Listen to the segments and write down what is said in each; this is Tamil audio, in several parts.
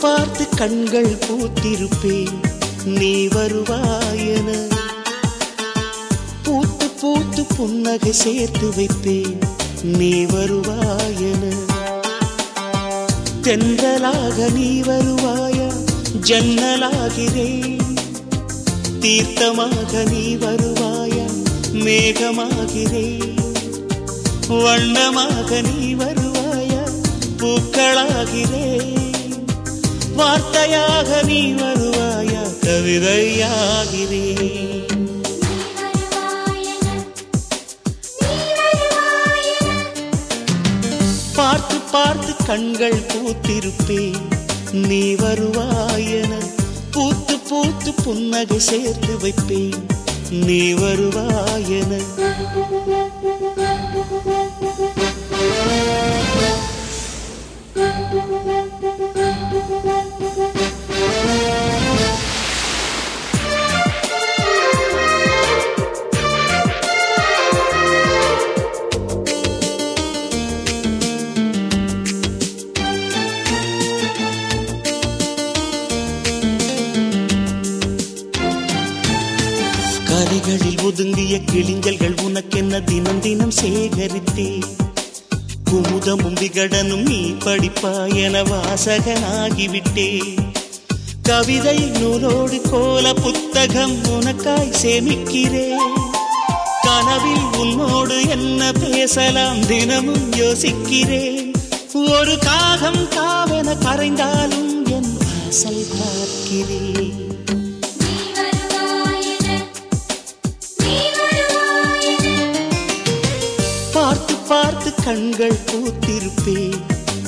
பார்த்து கண்கள் பூத்திருப்பேன் நீ வருவாயன. பூத்து பூத்து புன்னகை சேர்த்து வைப்பேன் நீ வருவாயன. தென்றலாக நீ வருவாயா ஜன்னலாகிறேன். தீர்த்தமாக நீ வருவாயா மேகமாகிறேன் வண்ணமாக நீ வருவாயா பூக்களாகிறேன். வார்த்தையாக நீ வருவாயா? கவிதையாகிறேன் பார்த்து பார்த்து கண்கள் பூத்திருப்பேன் நீ வருவாயன பூத்து பூத்து புன்னகை சேர்த்து வைப்பேன் நீ வருவாயன கரைகளில் ஒதுங்கிய கிளிஞ்சல்கள் உனக்கென்ன தினம் தினம் சேகரித்தே? குமுதமும் விகடனும் நீ படிப்பாய் என வாசகனாகிவிட்டே. கவிதை நூலோடு கோல புத்தகம் உனக்காய் சேமிக்கிறேன் கனவில் உன்னோடு என்ன பேசலாம் தினமும் யோசிக்கிறேன் ஒரு காகம் காவென கரைந்தாலும் என் வாசல் பார்க்கிறேன் கண்கள் பூத்திருப்பே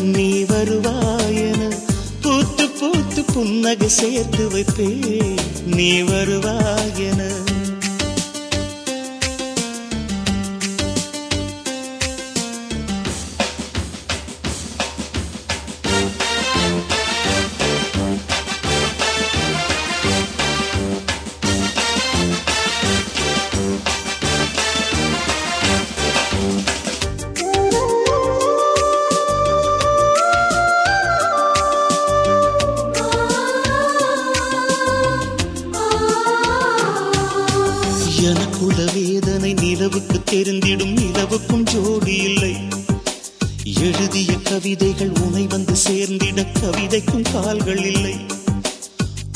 நீ வருவாயன பூத்து பூத்து புன்னகை சேர்த்து வைப்பே. நீ வருவாய் எனக்குள்ள வேதனை நிலவுக்கு தெரிந்திடும் நிலவுக்கும் ஜோடி இல்லை. எழுதிய கவிதைகள் உனை வந்து சேர்ந்திட கவிதைக்கும் கால்கள் இல்லை.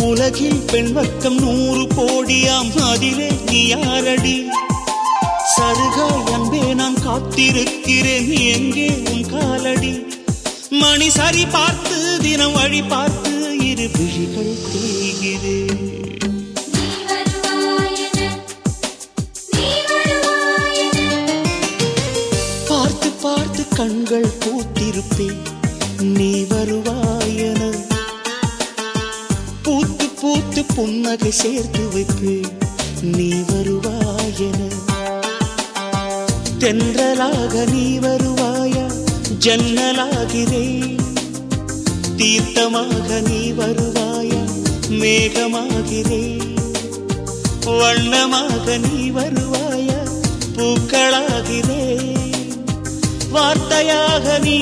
உலகில் பெண் வர்க்கம் நூறு கோடியாம் அதிலே நீ யாரடி? சருகாய் அன்பே நான் காத்திருக்கிறேன் எங்கே உன் காலடி? மணி சரி பார்த்து தினம் வழி பார்த்து இரு விழிகள் தேய்கிறேன். கண்கள் பூத்திருப்பேன். நீ வருவாயன. பூத்து பூத்து புன்னகை சேர்த்து வைப்பேன். நீ வருவாயன. தென்றலாக நீ வருவாயா? ஜன்னலாகிறேன். தீர்த்தமாக நீ வருவாயா? மேகமாகிறேன். வண்ணமாக நீ வருவாயா? பூக்களாகிறேன். வார்த்தையாக நீ